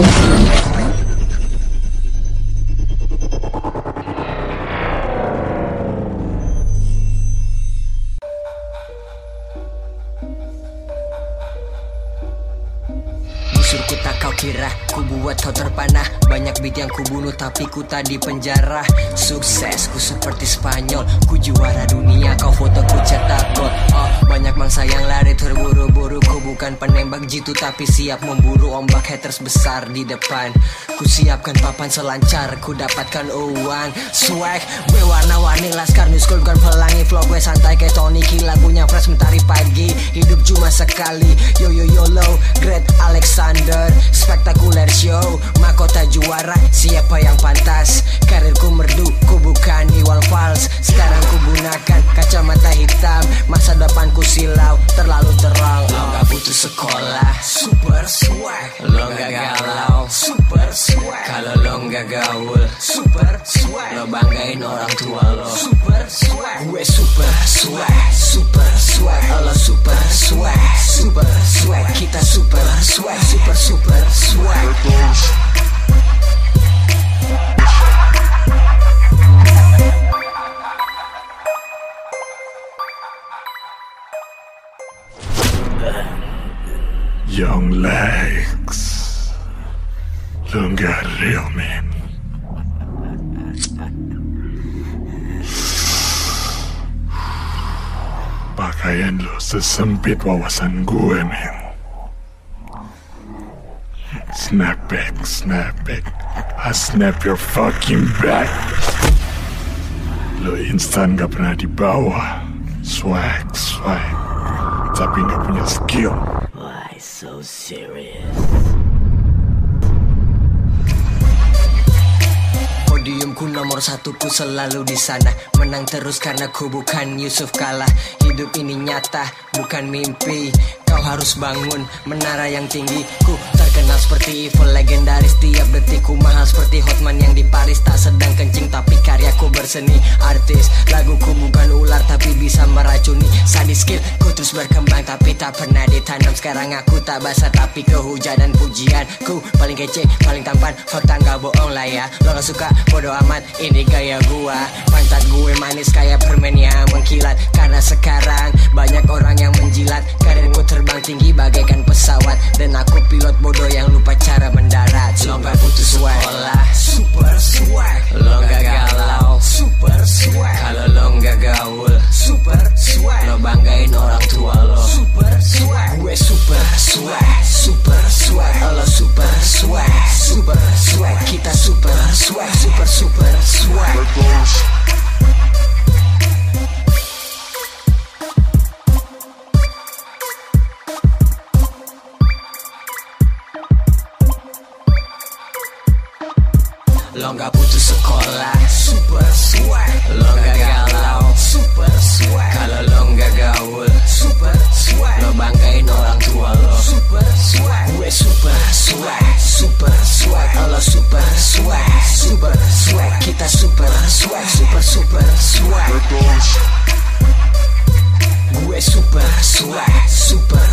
Thank you. Busurku tak kau kira Ku buat kau terpanah. Banyak beat yang ku bunuh Tapi ku tak di penjara Sukses ku seperti Spanyol. Ku juara dunia Kau foto ku cetak gol. Oh banyak mangsa yang lari terburu-buru. Ku bukan penembak jitu Tapi siap memburu Ombak haters besar di depan. Ku siapkan papan selancar Ku dapatkan uang. Swag Berwarna-warni Laskar New School bukan pelangi. Flow gue santai kayak Tony Ki Lagunya fresh mentari pagi. Hidup cuma sekali. Yo yo yo low Great Alexander Spektakuler show Mahkota juara Siapa yang pantas? Karirku merdu Ku bukan Iwan Fals. Sekarang ku gunakan Kacamata hitam Masa depanku silau Terlalu terang. Lo gak butuh sekolah Super swag. Lo gak galau Super swag. Kalau lo gak gaul Super swag. Lo banggain orang tua lo Super swag. Gue super swag Super swag. Lo super swag Super swag swag Super super swag Young legs. Lo nggak real man. Pakaian lo sesempit wawasan gue men. Snap back, snap back. I snap your fucking back. Lo instan gak pernah dibawa. Swag, swag. Tapi gak punya skill. Why so serious? Podiumku nomor satu ku selalu di sana Menang terus karena ku bukan Yusuf Kala Hidup ini nyata bukan mimpi Kau harus bangun menara yang tinggi Ku terkenal seperti evil legendaris. Tiap detikku mahal seperti Hotman yang di Paris. Tak sedang kencing tapi karyaku berseni. Artis laguku bukan ular tapi bisa meracuni. Sadis skill ku terus berkembang tapi tak pernah ditanam. Sekarang aku tak basah tapi kehujanan pujian Ku paling kece paling tampan Fakta nggak bohong lah ya. Lo gak suka bodo amat ini gaya gua. Pantat gue manis kayak permen yang mengkilat. Karena sekarang banyak orang yang menjilat Karirku terbang tinggi Dan aku pilot bodoh yang lupa cara mendarat. Gak butuh sekolah. Super swag. Lo gak galau. Super swag. Kalau lo gak gaul. Super swag. Lo banggain orang tua lo. Super swag. Gue super swag. Super swag. Lo super swag. Super swag. Kita super swag. Super super swag Lo gak butuh sekolah Super swag Lo gak galau Super swag Kalau lo gak gaul Super swag Lo banggain orang tua lo Super swag Gue super swag Super swag Lo super swag Super swag Kita super swag Super super swag Gue super swag Super